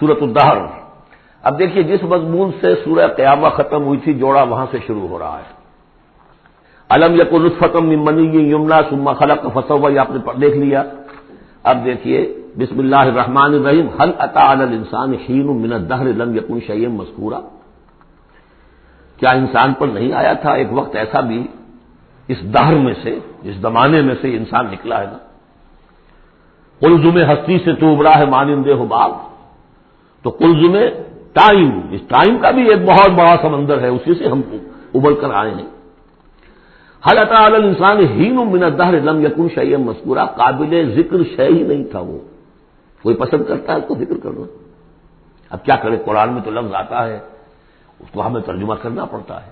سورت الدہر۔ اب دیکھیے جس مضمون سے سورہ قیامہ ختم ہوئی تھی، جوڑا وہاں سے شروع ہو رہا ہے۔ علم یک الفتم منی یمنا سما خلق فصو آپ نے دیکھ لیا۔ اب دیکھیے، بسم اللہ الرحمن الرحیم۔ حل عطا انسان شین من الدہر لم یکن شیم مذکورہ کیا انسان پر نہیں آیا تھا؟ ایک وقت ایسا بھی اس دہر میں سے اس زمانے میں سے انسان نکلا ہے نا۔ کلزم ہستی سے تو ابرا ہے مانندے ہو باغ تو کلزم ٹائم، اس ٹائم کا بھی ایک بہت بڑا سمندر ہے، اسی سے ہم ابل کر آئے ہیں۔ حل عطا انسان ہین من الدہر لم یکن شیم مذکورہ قابل ذکر شے ہی نہیں تھا وہ۔ کوئی پسند کرتا ہے اس کو ذکر کرنا اب کیا کرے؟ قرآن میں تو لفظ آتا ہے، اس کو ہمیں ترجمہ کرنا پڑتا ہے۔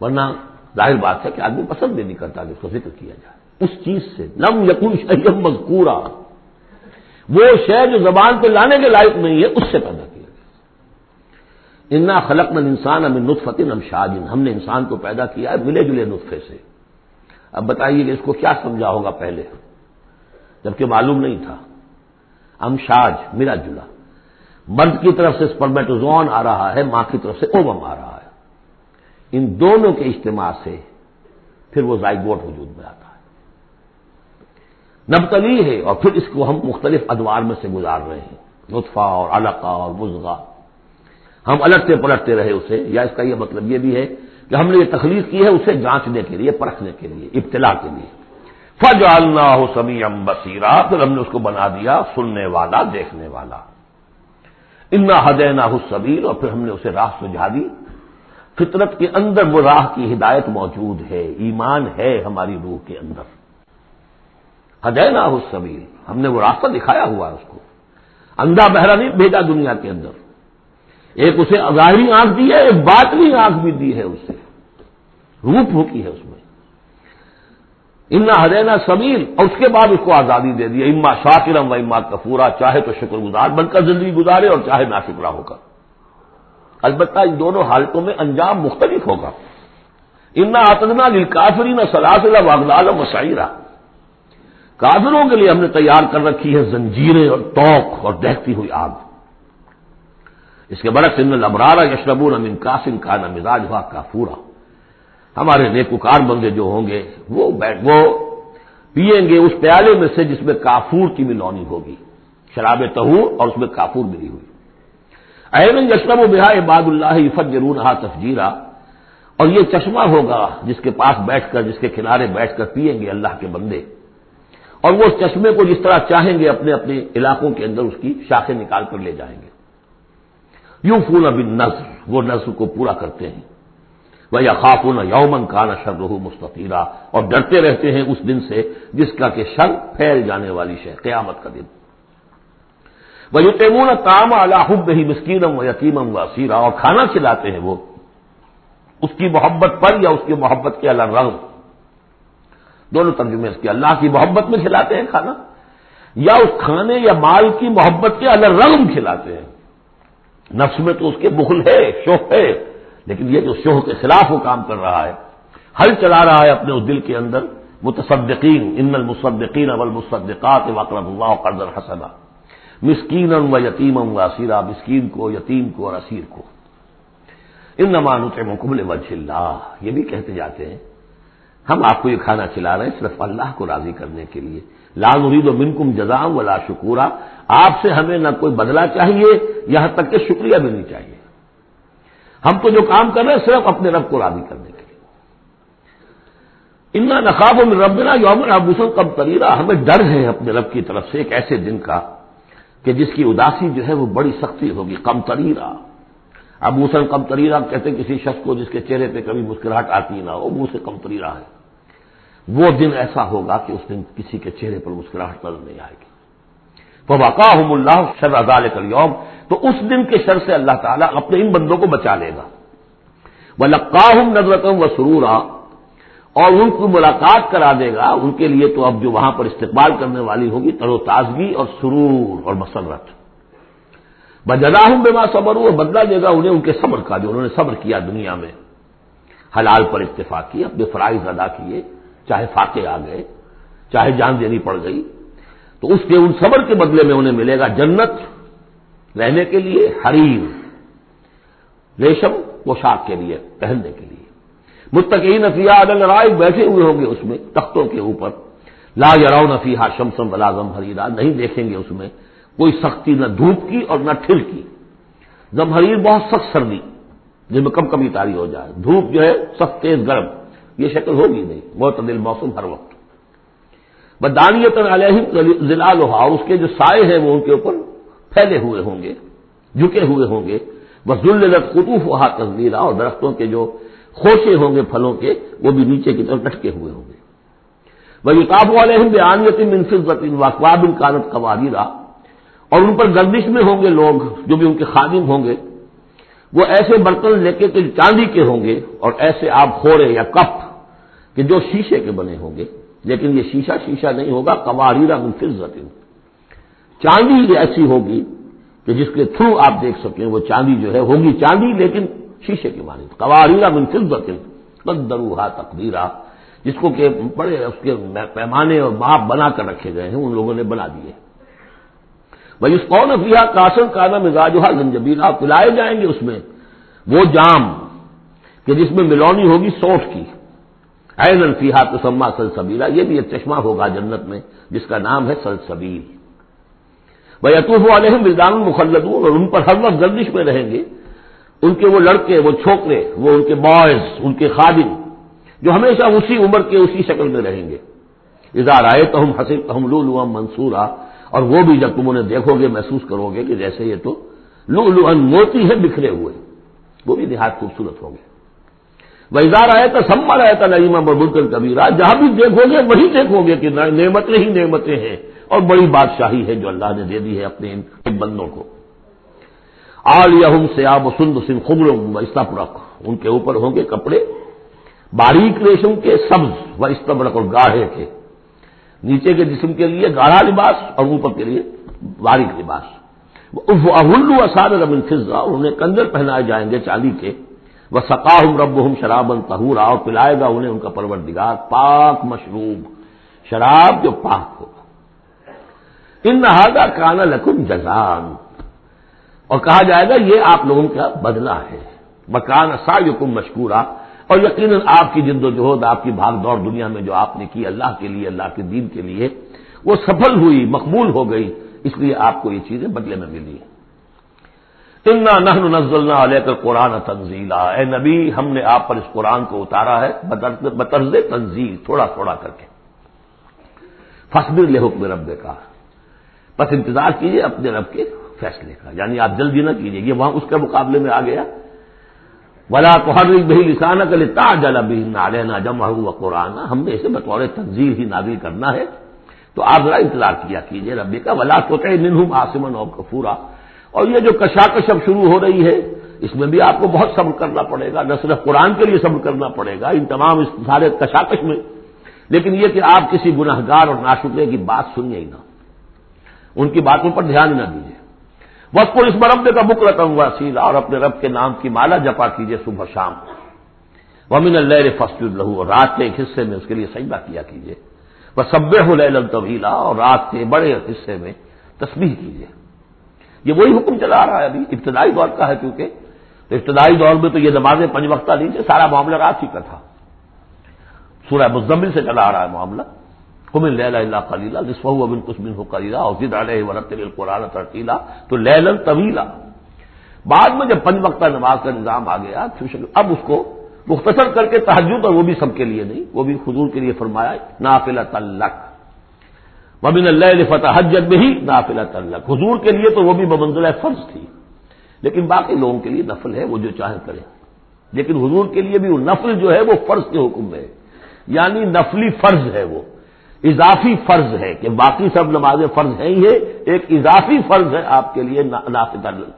ورنہ ظاہر بات ہے کہ آدمی پسند بھی نہیں کرتا کہ اس کو ذکر کیا جائے۔ اس چیز سے لم یقین شیم مذکورا۔ وہ شے جو زبان پہ لانے کے لائق نہیں ہے، اس سے پیدا کیا گیا۔ انا خلق من انسان ام نطفت ام شاجن ہم نے انسان کو پیدا کیا ہے ملے جلے نطفے سے۔ اب بتائیے کہ اس کو کیا سمجھا ہوگا پہلے؟ جبکہ معلوم نہیں تھا۔ امشاج ملا جلا۔ مرد کی طرف سے اسپرمیٹوزون آ رہا ہے، ماں کی طرف سے اوبم آ رہا ہے۔ ان دونوں کے اجتماع سے پھر وہ زائگوٹ وجود میں آتا۔ ہے نبتلی ہے اور پھر اس کو ہم مختلف ادوار میں سے گزار رہے ہیں لطفہ اور علقہ اور مزغا ہم الٹتے پلٹتے رہے اسے، یا اس کا یہ مطلب یہ بھی ہے کہ ہم نے یہ تخلیق کی ہے اسے جانچنے کے لیے، پرکھنے کے لیے، ابتلا کے لیے۔ فج اللہ ہو سمی ام بصیرہ پھر ہم نے اس کو بنا دیا سننے والا، دیکھنے والا۔ انا ہدینا حسبیر اور پھر ہم نے اسے راہ سجھا دی۔ فطرت کے اندر وہ راہ کی ہدایت موجود ہے، ایمان ہے ہماری روح کے اندر۔ ہدینا حسبیر ہم نے وہ راستہ دکھایا ہوا ہے اس کو۔ اندھا بہرا نہیں، بھیجا دنیا کے اندر۔ ایک اسے ظاہری آنکھ دی ہے، ایک باطنی آنکھ بھی دی ہے اسے۔ روپ ہوتی ہے اس میں۔ انا ہرینا سمیل اور اس کے بعد اس کو آزادی دے دی۔ اما شاکرم و اما کفورا۔ چاہے تو شکر گزار بن کر زندگی گزارے اور چاہے نا شکرا ہو کر البتہ ان دونوں حالتوں میں انجام مختلف ہوگا۔ انا آتنا دل کافری نہ سلاسلہ واغلال مسائرہ کافروں کے لیے ہم نے تیار کر رکھی ہے زنجیریں اور توق اور دہتی ہوئی آگ۔ اس کے برعکس ان لبرارا یشربون امن کاسن کا نہ مزاج ہوا کافورا۔ ہمارے نیکوکار بندے جو ہوں گے، وہ وہ پیئیں گے اس پیالے میں سے جس میں کافور کی ملونی ہوگی۔ شراب تہور اور اس میں کافور ملی ہوئی۔ اہم یشرم و بہا عباد اللہ عفت ضرور رہا تفجیرہ اور یہ چشمہ ہوگا جس کے پاس بیٹھ کر، جس کے کنارے بیٹھ کر پیئیں گے اللہ کے بندے۔ اور وہ اس چشمے کو جس طرح چاہیں گے اپنے اپنے علاقوں کے اندر اس کی شاخیں نکال کر لے جائیں گے۔ یوں فون ابن نظر وہ نظر کو پورا کرتے ہیں۔ وہ یا خاکون یومن کا نہ شر مستفیرہ اور ڈرتے رہتے ہیں اس دن سے جس کا کہ شر پھیل جانے والی شے، قیامت کا دن۔ وہ یو تیمون کام الحب ہی مسکینم و یتیمم و اور کھانا کھلاتے ہیں وہ، اس کی محبت پر یا اس کی محبت کے اللہ رنگ دونوں ترجمے اس کے اللہ کی محبت میں کھلاتے ہیں کھانا، یا اس کھانے یا مال کی محبت کے اللہ رنگ کھلاتے ہیں۔ نفس میں تو اس کے بخل ہے شوق ہے، لیکن یہ جو شوہ کے خلاف وہ کام کر رہا ہے، ہل چلا رہا ہے اپنے اس دل کے اندر۔ متصدقین، ان المصدقین اول مصدقات وقرب اللہ قرض الحسنہ مسکین و یتیم و اسیرا، مسکین کو، یتیم کو اور اسیر کو۔ ان نمان مقبل وجہ اللہ۔ یہ بھی کہتے جاتے ہیں ہم آپ کو یہ کھانا کھلا رہے ہیں صرف اللہ کو راضی کرنے کے لیے۔ لال مرید و منکم جزام و لا شکورا۔ آپ سے ہمیں نہ کوئی بدلا چاہیے، یہاں تک کہ شکریہ بھی نہیں چاہیے۔ ہم تو جو کام کر رہے ہیں صرف اپنے رب کو راضی کرنے کے لیے۔ انا نقاب و ربنا یوم ابوسن کم تریرا ہمیں ڈر ہے اپنے رب کی طرف سے ایک ایسے دن کا کہ جس کی اداسی جو ہے وہ بڑی سختی ہوگی۔ کم تریرا ابوسن کم تریرا کہتے ہیں کسی شخص کو جس کے چہرے پہ کبھی مسکراہٹ آتی نہ ہو منہ سے کم تریرا ہے۔ وہ دن ایسا ہوگا کہ اس دن کسی کے چہرے پر مسکراہٹ نظر نہیں آئے گی۔ تو واقع اللہ شر ازال کر یوم تو اس دن کے شر سے اللہ تعالیٰ اپنے ان بندوں کو بچا لے گا۔ وہ لقاہم نظرتم و سرورا اور ان کو ملاقات کرا دے گا۔ ان کے لیے تو اب جو وہاں پر استقبال کرنے والی ہوگی، تر و تازگی اور سرور اور مسرت۔ بجلا ہوں بے ماں صبر ہوں بدلا دے گا انہیں ان کے صبر کا، جو انہوں نے صبر کیا دنیا میں۔ حلال پر اتفاق کی، اپنے فرائض ادا کیے۔ چاہے فاقے آ گئے، چاہے جان دینی پڑ گئی، تو اس کے ان صبر کے بدلے میں انہیں ملے گا جنت، رہنے کے لیے حریر، ریشم، پوشاک کے لیے، پہننے کے لیے۔ متقین نفیہ عدل رائے بیٹھے ہوئے ہوں گے اس میں، تختوں کے اوپر۔ لا یاؤ نفیہ شمسم بلازم حریرا، نہیں دیکھیں گے اس میں کوئی سختی نہ دھوپ کی اور نہ ٹھل کی۔ زمحریر بہت سخت سردی جس میں کم کمی تاری ہو جائے۔ دھوپ جو ہے سخت تیز گرم۔ یہ شکل ہوگی نہیں بہت دل موسم ہر وقت۔ بدانیت علیہ ضلع اور اس کے جو سائے ہیں وہ ان کے اوپر پھیلے ہوئے ہوں گے، جھکے ہوئے ہوں گے۔ بس ذلت قطوف وہاں تصویرہ اور درختوں کے جو خوشے ہوں گے پھلوں کے، وہ بھی نیچے کی طرف لٹکے ہوئے ہوں گے۔ وہ یوتاب والے ہوں گے آنیت منفرت واقواب کانت قواریرا اور ان پر گردش میں ہوں گے لوگ جو بھی ان کے خادم ہوں گے۔ وہ ایسے برتن لے کے چاندی کے ہوں گے، اور ایسے آپ خورے یا کپ کہ جو شیشے کے بنے ہوں گے، لیکن یہ شیشہ شیشہ نہیں ہوگا قواریرا منفرت چاندی ایسی ہوگی کہ جس کے تھرو آپ دیکھ سکیں، وہ چاندی جو ہے، ہوگی چاندی، لیکن شیشے کی مانی قواریرا منفرت قدروہا تقدیرہ۔ جس کو کہ بڑے اس کے پیمانے اور ماپ بنا کر رکھے گئے ہیں، ان لوگوں نے بنا دیے۔ بھائی اس قون افیہ کاسن کانا مزاجہ زنجبیلا پلائے جائیں گے اس میں وہ جام، کہ جس میں ملونی ہوگی سوٹ کی۔ این الفیحا تسما سلسبیلا، یہ بھی ایک چشمہ ہوگا جنت میں، جس کا نام ہے سلسبیل۔ بھائی اطوف والے ہیں ملدان مخلدون، اور ان پر ہر وقت گردش میں رہیں گے۔ ان کے وہ لڑکے، وہ چھوکرے، وہ ان کے بوائز ان کے خادم، جو ہمیشہ اسی عمر کے اسی شکل میں رہیں گے۔ اظہار آئے تو ہم حسین ہم لو لو منصورا، اور وہ بھی جب تم انہیں دیکھو گے، محسوس کرو گے کہ جیسے یہ تو لو لو موتی ہے، بکھرے ہوئے۔ وہ بھی نہایت خوبصورت ہوں گے۔ وہ اظہار آئے تو سمر آئے تھا نعیمہ بربل کبیرا جہاں بھی دیکھو گے وہی دیکھو گے کہ نعمتیں ہی نعمتیں ہیں اور بڑی بادشاہی ہے جو اللہ نے دے دی ہے اپنے ان بندوں کو۔ آل یہم سے آب و سند سن خبرم و ان کے اوپر ہوں گے کپڑے۔ باریک ریشم کے سبز۔ و استبرق اور گاڑھے کے۔ نیچے کے جسم کے لیے گاڑھا لباس اور اوپر کے لیے باریک لباس۔ اہلو اساد ربن فضا انہیں کنجر پہنائے جائیں گے چاندی کے۔ وہ سقاہم رب ہم شراب تہورا اور پلائے گا انہیں ان کا پروردگار، پاک مشروب، شراب جو پاک ہوگا ان نہاگا کانا لکم جزان اور کہا جائے گا، یہ آپ لوگوں کا بدلہ ہے۔ مکان سا یقم مشکورہ اور یقیناً آپ کی جد و جہد، آپ کی بھاگ دوڑ دنیا میں جو آپ نے کی اللہ کے لیے، اللہ کے دین کے لیے، وہ سفل ہوئی، مقبول ہو گئی۔ اس لیے آپ کو یہ چیزیں بدلے میں ملی اتنا نہ نزلنا علیہ کر قرآن تنزیلا اے نبی، ہم نے آپ پر اس قرآن کو اتارا ہے، بطرز تنزیل، تھوڑا تھوڑا کر کے۔ فصبر لے حکم رب کا بس انتظار کیجیے اپنے رب کے فیصلے کا۔ یعنی آپ جلدی نہ کیجیے یہ وہاں اس کے مقابلے میں آ گیا۔ ولا تو ہر بہی لسانہ کے تا جلا بھی نہ جمع قرآن ہم نے اسے بطور تنظیم ہی نازل کرنا ہے۔ تو آپ ذرا انتظار کیا کیجیے ربی کا ولا تو ننہم آسمن اور کفورا۔ اور یہ جو کشاکش اب شروع ہو رہی ہے، اس میں بھی آپ کو بہت صبر کرنا پڑے گا، نہ صرف قرآن کے لیے صبر کرنا پڑے گا، ان تمام اس سارے کشاکش میں۔ لیکن یہ کہ آپ کسی گناہ گار اور ناشکرے کی بات سنیے ہی نہ۔ ان کی باتوں پر دھیان نہ دیجیے۔ وقت کو اس مرمبے کا بک رقم ہوا سیلا اور اپنے رب کے نام کی مالا جپا کیجیے صبح شام۔ ومن اللہ فسٹ لہو اور رات کے ایک حصے میں اس کے لیے سجدہ کیا کیجیے۔ وہ سب طویلا اور رات کے بڑے حصے میں تصویر کیجیے۔ یہ وہی حکم چلا رہا ہے ابھی، ابتدائی دور کا ہے کیونکہ ابتدائی دور میں تو یہ نمازیں پنج وقتہ لیجیے سارا معاملہ رات ہی کا تھا۔ سورہ مزمل سے چلا آ رہا ہے معاملہ۔ کمن لہ اللہ خلیلہ نسو ابن کسمن ہو کلیلہ اور ضد علیہ ورت القرآن ترتیلا تو لیلن طویلا بعد میں جب پنج وقتہ نماز کا نظام آ گیا اب اس کو مختصر کر کے تحجد اور وہ بھی سب کے لیے نہیں، وہ بھی حضور کے لیے فرمایا نافلہ تلق وبن اللہ فتح حجت میں ہی نافلہ تلق حضور کے لیے تو وہ بھی بمنزل فرض تھی۔ لیکن باقی لوگوں کے لیے نفل ہے، وہ جو چاہے کرے۔ لیکن حضور کے لیے بھی وہ نفل جو ہے، وہ فرض کے حکم میں ہے۔ یعنی نفلی فرض ہے وہ۔ اضافی فرض ہے کہ باقی سب نمازیں فرض ہیں ہی ہے ایک اضافی فرض ہے آپ کے لیے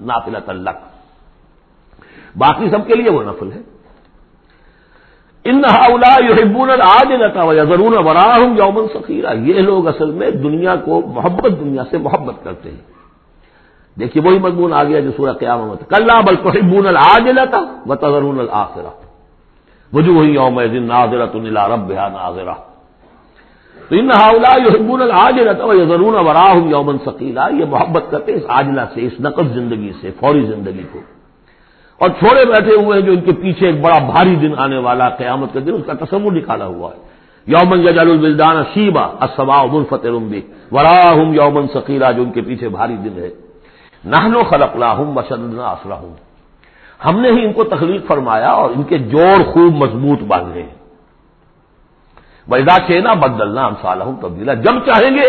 نافل اللہ باقی سب کے لیے وہ نفل ہے۔ ان یحبون آج نتا ضرور وراہم یومن سخیرہ یہ لوگ اصل میں دنیا کو محبت دنیا سے محبت کرتے ہیں. دیکھیے وہی مضمون آ گیا جو سورہ قیامت کل بل تحبون آج و تضرون الآخرہ وجوہ یوم دن ناظرت رب ناظرہ تو ان حاولہ یحبون العاجل ضرور وراہم یومن ثقیلا یہ محبت کرتے اس عاجلہ سے، اس نقد زندگی سے، فوری زندگی کو. اور چھوڑے بیٹھے ہوئے ہیں جو ان کے پیچھے ایک بڑا بھاری دن آنے والا قیامت کا دن اس کا تصور نکالا ہوا ہے۔ یومن یجال البلدان شیبا اسبا فتح رمبی وراہم یومن ثقیلا، جو ان کے پیچھے بھاری دن ہے۔ نہنو خلق لاہم وشدنا اسلحم ہم نے ہی ان کو تخلیق فرمایا اور ان کے جوڑ خوب مضبوط باندھے ہیں ویدا چینا بدلنا ہم سالہ تبدیلا۔ جب چاہیں گے،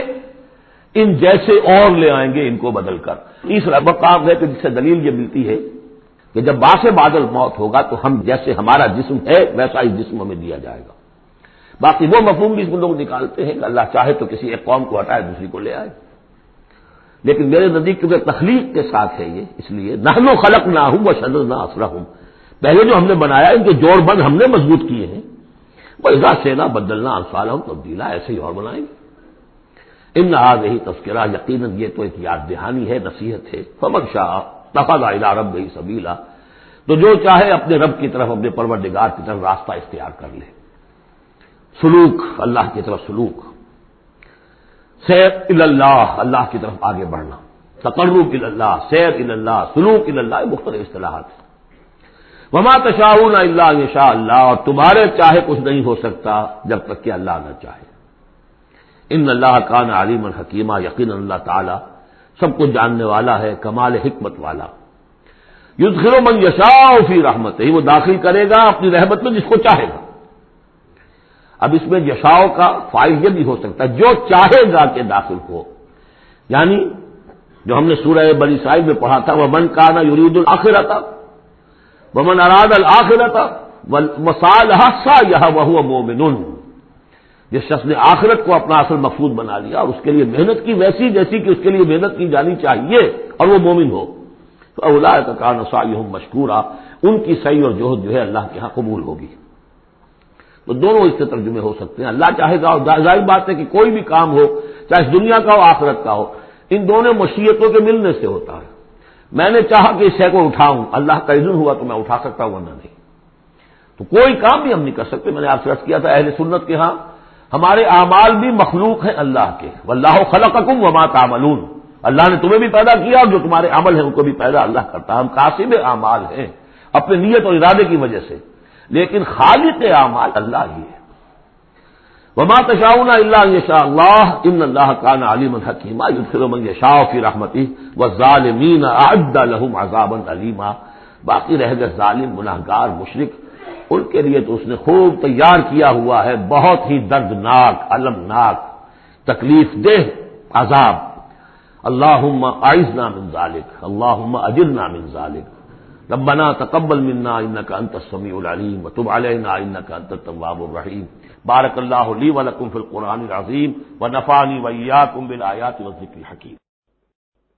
ان جیسے اور لے آئیں گے ان کو بدل کر۔ تیسرا مقام ہے کہ جس سے دلیل یہ ملتی ہے کہ جب باس بادل موت ہوگا تو ہم جیسے ہمارا جسم ہے ویسا ہی جسم ہمیں دیا جائے گا۔ باقی وہ مفہوم بھی اس میں لوگ نکالتے ہیں کہ اللہ چاہے تو کسی ایک قوم کو ہٹائے دوسری کو لے آئے۔ لیکن میرے نزدیک کیونکہ تخلیق کے ساتھ ہے یہ، اس لیے نہ خلق نہ ہوں وہ شدر نہ اثر ہوں پہلے جو ہم نے بنایا، ان کے جوڑ بند ہم نے مضبوط کیے ہیں۔ وہ ادا سینا بدلنا انسال ہوں تبدیلا ایسے ہی اور بنائیں گے۔ ان آج یہی تذکرہ، یقیناً یہ تو ایک یاد دہانی ہے، نصیحت ہے۔ فمن شاہ تفاظ رب گئی سبیلا۔ تو جو چاہے اپنے رب کی طرف، اپنے پروردگار کی طرف راستہ اختیار کر لے۔ سلوک، اللہ کی طرف سلوک۔ سیر اللہ اللہ کی طرف آگے بڑھنا۔ تقرب اللہ سیر اللہ سلوک اللہ مختلف اصطلاحات وما تشاؤن اللہ شاء اللہ اور تمہارے چاہے کچھ نہیں ہو سکتا جب تک کہ اللہ نہ چاہے۔ ان اللہ کان عالم الحکیمہ یقین اللہ تعالی سب کچھ جاننے والا ہے، کمال حکمت والا۔ یدخر من یشاء فی رحمت ہی وہ داخل کرے گا اپنی رحمت میں جس کو چاہے گا۔ اب اس میں یشاؤ کا فائل یہ بھی ہو سکتا ہے، جو چاہے گا کہ داخل ہو۔ یعنی جو ہم نے سورہ بلی ساحب میں پڑھا تھا وہ من کا نا یورید الآخر تھا وہ من اراد الآخر تھا مسال یہ وہ مومن جس شخص نے آخرت کو اپنا اصل مقصود بنا لیا اور اس کے لیے محنت کی ویسی جیسی کہ اس کے لیے محنت کی جانی چاہیے اور وہ مومن ہو، تو اولا کا کان سا مشکورہ ان کی صحیح اور جوہد جو ہے اللہ کے ہاں قبول ہوگی۔ تو دونوں اس کے ترجمے ہو سکتے ہیں۔ اللہ چاہے گا اور ظاہر بات ہے کہ کوئی بھی کام ہو، چاہے اس دنیا کا ہو، آخرت کا ہو، ان دونوں مشیتوں کے ملنے سے ہوتا ہے۔ میں نے چاہا کہ اس شے کو اٹھاؤں، اللہ کا عزن ہوا تو میں اٹھا سکتا ہوں، ورنہ نہیں۔ تو کوئی کام بھی ہم نہیں کر سکتے۔ میں نے آپ سے رس کیا تھا، اہل سنت کے ہاں ہمارے اعمال بھی مخلوق ہیں اللہ کے۔ اللہ خلقکم وما تعملون۔ اللہ نے تمہیں بھی پیدا کیا اور جو تمہارے عمل ہیں ان کو بھی پیدا اللہ کرتا ہے ہم قاسب اعمال ہیں۔ اپنے نیت اور ارادے کی وجہ سے۔ لیکن خالق اعمال اللہ ہی ہے۔ وما تشاؤنا اللہ یشاء اللہ۔ ان اللہ کان علیم الحکیمہ یدخل من یشاء فی رحمتی۔ والظالمین اعد لهم عذابا علیما باقی رہ گئے ظالم، گناہگار، مشرک۔ ان کے لیے تو اس نے خوب تیار کیا ہوا ہے، بہت ہی دردناک المناک تکلیف دہ عذاب۔ اللہم اعزنا من ذالک، اللہم اجرنا من ذالک۔ ربنا تقبل منا انك انت السميع العليم وتب علينا انك انت التواب الرحيم بارك الله لي ولكم في القران العظيم ونفعني واياكم بالايات والذكر الحكيم